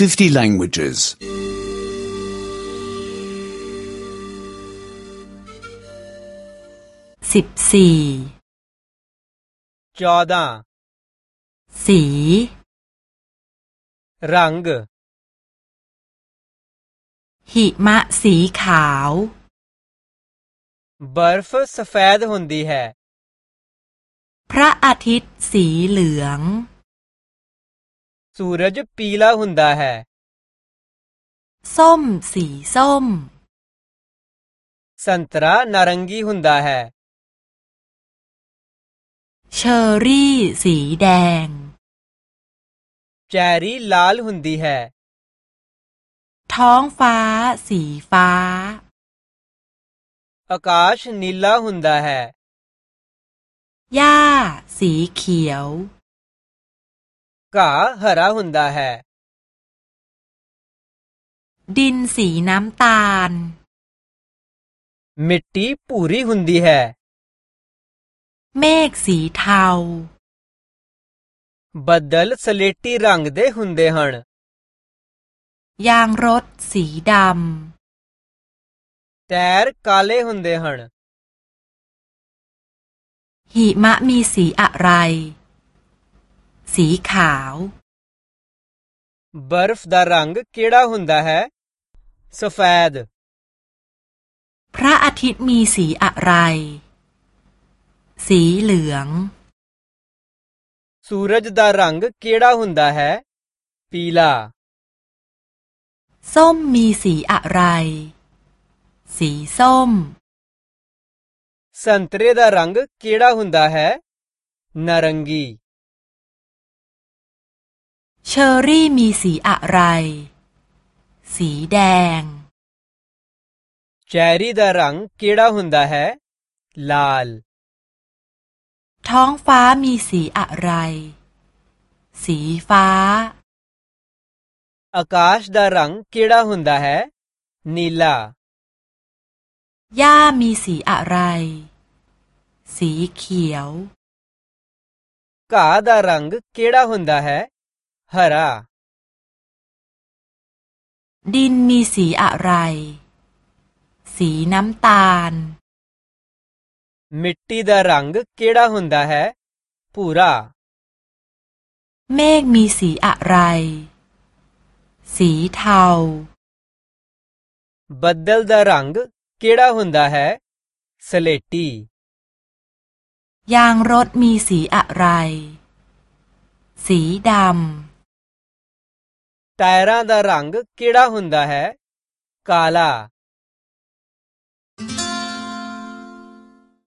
50 languages. 14 14สี रंग หิมะสีขาว बर्फ सफेद होती है พระอาทิตย์สีเหลือง सूरज पीला हुंदा है ส้มสีส้ม संतरा नारंगी हुंदा है เชอร์รี่ สีแดง चेरी लाल हुंदी है ท้องฟ้าสีฟ้า आकाश नीला हुंदा है หญ้าสีเขียว ਘਾਹ ਹਰਾ ਹੁੰਦਾ ਹੈ ดินสีน้ำตาล मिट्टी पूरी हुंदी है เมฆสีเทา ਬੱਦਲ ਸਲੇਟੀ ਰੰਗ ਦੇ ਹੁੰਦੇ ਹਨ ยางรถสีด ਟਾਇਰ ਕਾਲੇ ਹੁੰਦੇ ਹਨ ำหิมะมีสีอะไรสีขาว बर्फ दा रंग केड़ा हुंदा है सफेद พระอาทิตย์มีสีอะไร สีเหลือง सूरज दा रंग केड़ा हुंदा है पीला ส้มมีสีอะไร สีส้ม संतरे दा रंग केड़ा हुंदा है नारंगी เชอร์รี่มีสีอะไร สีแดง เชอร์รี่ดารังกีดาหุ่นดาเฮลาลท้องฟ้ามีสีอะไร สีฟ้า อากาศดารังกีดาหุ่นดาเฮนีลาหญ้ามีสีอะไร สีเขียว กาดารังกีดาหุ่นดาเฮฮะระดินมีสีอะไร สีน้ำตาล มิตตีดะรังเกดะหุนดาเฮปูรา เมฆมีสีอะไร สีเทา บัดดลดะรังเกดะหุนดาเฮสเลตียางรถมีสีอะไร สีดำ ਟਾਇਰਾਂ ਦਾ ਰੰਗ ਕਿਹੜਾ ਹੁੰਦਾ ਹੈ ਕਾਲਾ